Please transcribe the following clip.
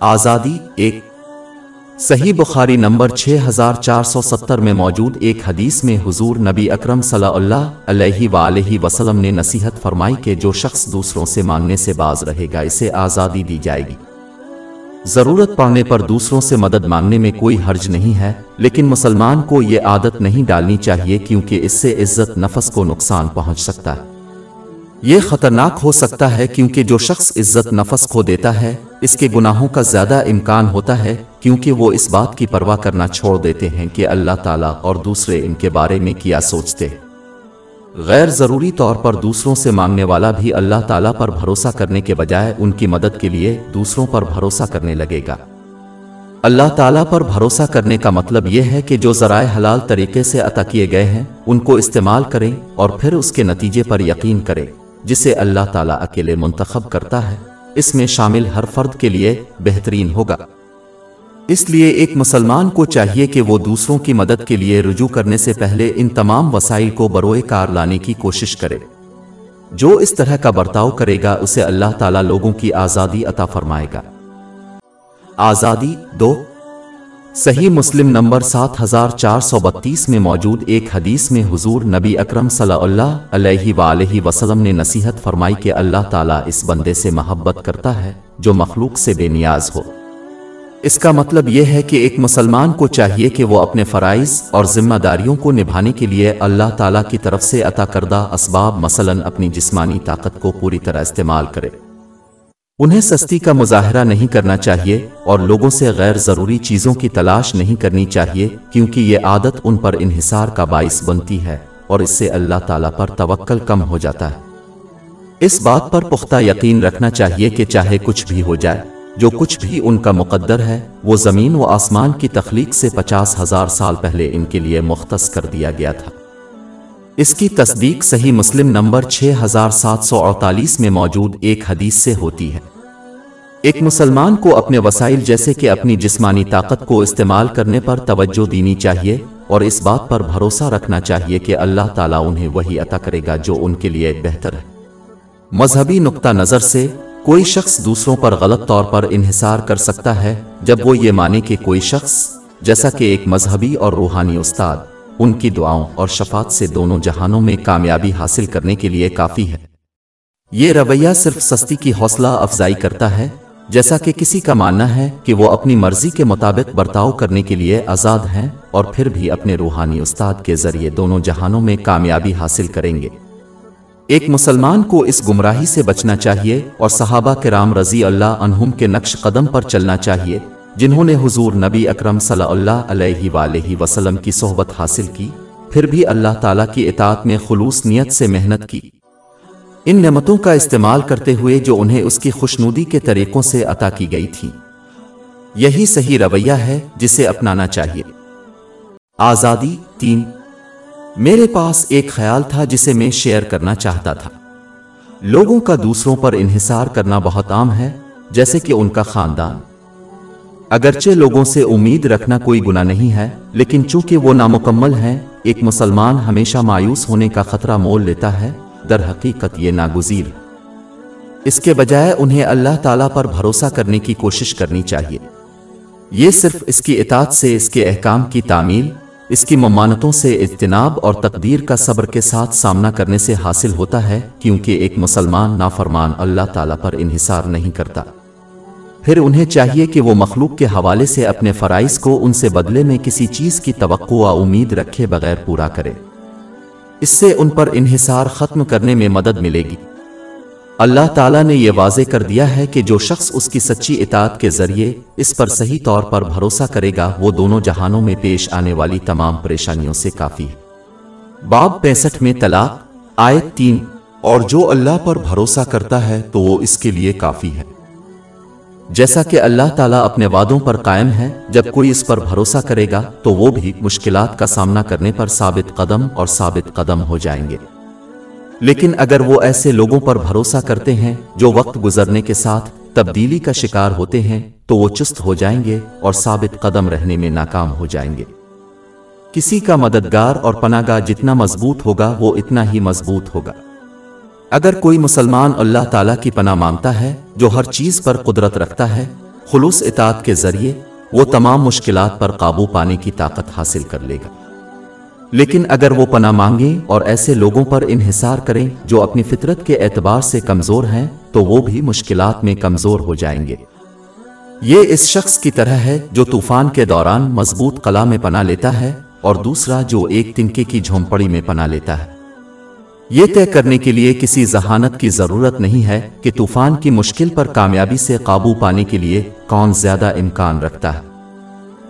آزادی ایک صحیح بخاری نمبر 6470 میں موجود ایک حدیث میں حضور نبی اکرم صلی اللہ علیہ وآلہ وسلم نے نصیحت فرمائی کہ جو شخص دوسروں سے مانگنے سے باز رہے گا، اسے آزادی دی جائے گی۔ ضرورت پڑنے پر دوسروں سے مدد مانگنے میں کوئی حرج نہیں ہے، لیکن مسلمان کو یہ عادت نہیں ڈالنی چاہیے کیونکہ اس سے عزت، نفس کو نقصان پہنچ سکتا ہے۔ یہ خطرناک ہو سکتا ہے کیونکہ جو شخص عزت نفس کھو دیتا ہے، اس کے گناہوں کا زیادہ امکان ہوتا ہے کیونکہ وہ اس بات کی پرواہ کرنا چھوڑ دیتے ہیں کہ اللہ تعالیٰ اور دوسرے ان کے بارے میں کیا سوچتے۔ ہیں غیر ضروری طور پر دوسروں سے مانگنے والا بھی اللہ تعالیٰ پر بھروسہ کرنے کے بجائے ان کی مدد کے لیے دوسروں پر بھروسہ کرنے لگے گا۔ اللہ تعالیٰ پر بھروسہ کرنے کا مطلب یہ ہے کہ جو ذرائع حلال طریقے سے عطا کیے گئے ہیں، ان کو استعمال کریں اور پھر اس کے نتیجے پر یقین کریں۔ جسے اللہ تعالیٰ اکیلے منتخب کرتا ہے، اس میں شامل ہر فرد کے لیے بہترین ہوگا۔ اس لیے ایک مسلمان کو چاہیے کہ وہ دوسروں کی مدد کے لیے رجوع کرنے سے پہلے ان تمام وسائل کو بروئے کار لانے کی کوشش کرے۔ جو اس طرح کا برتاؤ کرے گا، اسے اللہ تعالیٰ لوگوں کی آزادی عطا فرمائے گا۔ آزادی دو صحیح مسلم نمبر سات ہزار چار سو بتیس میں موجود ایک حدیث میں حضور نبی اکرم صلی اللہ علیہ وآلہ وسلم نے نصیحت فرمائی کہ اللہ تعالیٰ اس بندے سے محبت کرتا ہے جو مخلوق سے بے نیاز ہو۔ اس کا مطلب یہ ہے کہ ایک مسلمان کو چاہیے کہ وہ اپنے فرائض اور ذمہ داریوں کو نبھانے کے لیے اللہ تعالیٰ کی طرف سے عطا کردہ اسباب مثلا اپنی جسمانی طاقت کو پوری طرح استعمال کرے۔ انہیں سستی کا مظاہرہ نہیں کرنا چاہیے اور لوگوں سے غیر ضروری چیزوں کی تلاش نہیں کرنی چاہیے کیونکہ یہ عادت ان پر انحصار کا باعث بنتی ہے اور اس سے اللہ تعالیٰ پر توکل کم ہو جاتا ہے۔ اس بات پر پختہ یقین رکھنا چاہیے کہ چاہے کچھ بھی ہو جائے، جو کچھ بھی ان کا مقدر ہے، وہ زمین و آسمان کی تخلیق سے پچاس ہزار سال پہلے ان کے لیے مختص کر دیا گیا تھا۔ اس کی تصدیق صحیح مسلم نمبر 6748 میں موجود ایک حدیث سے ہوتی ہے۔ ایک مسلمان کو اپنے وسائل جیسے کہ اپنی جسمانی طاقت کو استعمال کرنے پر توجہ دینی چاہیے اور اس بات پر بھروسہ رکھنا چاہیے کہ اللہ تعالیٰ انہیں وہی عطا کرے گا جو ان کے لیے بہتر ہے۔ مذہبی نقطہ نظر سے، کوئی شخص دوسروں پر غلط طور پر انحصار کر سکتا ہے جب وہ یہ مانے کہ کوئی شخص، جیسا کہ ایک مذہبی اور روحانی استاد، ان کی دعاؤں اور شفاعت سے دونوں جہانوں میں کامیابی حاصل کرنے کے لیے کافی ہے۔ یہ رویہ صرف سستی کی حوصلہ افزائی کرتا ہے جیسا کہ کسی کا ماننا ہے کہ وہ اپنی مرضی کے مطابق برتاؤ کرنے کے لیے آزاد ہیں اور پھر بھی اپنے روحانی استاد کے ذریعے دونوں جہانوں میں کامیابی حاصل کریں گے۔ ایک مسلمان کو اس گمراہی سے بچنا چاہیے اور صحابہ کرام رضی اللہ عنہم کے نقش قدم پر چلنا چاہیے جنہوں نے حضور نبی اکرم صلی اللہ علیہ وآلہ وسلم کی صحبت حاصل کی۔ پھر بھی اللہ تعالیٰ کی اطاعت میں خلوص نیت سے محنت کی۔ ان نعمتوں کا استعمال کرتے ہوئے جو انہیں اس کی خوشنودی کے طریقوں سے عطا کی گئی تھی۔ یہی صحیح رویہ ہے جسے اپنانا چاہیے۔ آزادی تین۔ میرے پاس ایک خیال تھا جسے میں شیئر کرنا چاہتا تھا۔ لوگوں کا دوسروں پر انحصار کرنا بہت عام ہے، جیسے کہ ان کا خاندان۔ اگرچہ لوگوں سے امید رکھنا کوئی گناہ نہیں ہے، لیکن چونکہ وہ نامکمل ہیں، ایک مسلمان ہمیشہ مایوس ہونے کا خطرہ مول لیتا ہے در حقیقت یہ ناگزیر۔ اس کے بجائے انہیں اللہ تعالیٰ پر بھروسہ کرنے کی کوشش کرنی چاہیے۔ یہ صرف اس کی اطاعت سے، اس کے احکام کی تعمیل، اس کی ممانتوں سے اجتناب اور تقدیر کا صبر کے ساتھ سامنا کرنے سے حاصل ہوتا ہے، کیونکہ ایک مسلمان نافرمان اللہ تعالیٰ پر انحصار نہیں کرتا۔ پھر انہیں چاہیے کہ وہ مخلوق کے حوالے سے اپنے فرائض کو ان سے بدلے میں کسی چیز کی توقع و امید رکھے بغیر پورا کرے۔ اس سے ان پر انحصار ختم کرنے میں مدد ملے گی۔ اللہ تعالیٰ نے یہ واضح کر دیا ہے کہ جو شخص اس کی سچی اطاعت کے ذریعے اس پر صحیح طور پر بھروسہ کرے گا، وہ دونوں جہانوں میں پیش آنے والی تمام پریشانیوں سے کافی ہے۔ باب پینسٹھ میں طلاق، آیت تین، اور جو اللہ پر بھروسہ کرتا ہے تو وہ اس کے لیے کافی ہے۔ جیسا کہ اللہ تعالیٰ اپنے وعدوں پر قائم ہے، جب کوئی اس پر بھروسہ کرے گا، تو وہ بھی مشکلات کا سامنا کرنے پر ثابت قدم اور ثابت قدم ہو جائیں گے۔ لیکن اگر وہ ایسے لوگوں پر بھروسہ کرتے ہیں جو وقت گزرنے کے ساتھ تبدیلی کا شکار ہوتے ہیں، تو وہ چست ہو جائیں گے اور ثابت قدم رہنے میں ناکام ہو جائیں گے۔ کسی کا مددگار اور پناگاہ جتنا مضبوط ہوگا، وہ اتنا ہی مضبوط ہوگا۔ اگر کوئی مسلمان اللہ تعالیٰ کی پناہ مانگتا ہے، جو ہر چیز پر قدرت رکھتا ہے، خلوص اطاعت کے ذریعے وہ تمام مشکلات پر قابو پانے کی طاقت حاصل کر لے گا۔ لیکن اگر وہ پناہ مانگیں اور ایسے لوگوں پر انحصار کریں جو اپنی فطرت کے اعتبار سے کمزور ہیں، تو وہ بھی مشکلات میں کمزور ہو جائیں گے۔ یہ اس شخص کی طرح ہے جو طوفان کے دوران مضبوط قلعہ میں پناہ لیتا ہے اور دوسرا جو ایک تنکے کی جھونپڑی میں پناہ لیتا ہے۔ یہ طے کرنے کے لیے کسی ذہانت کی ضرورت نہیں ہے کہ طوفان کی مشکل پر کامیابی سے قابو پانے کے لیے کون زیادہ امکان رکھتا ہے۔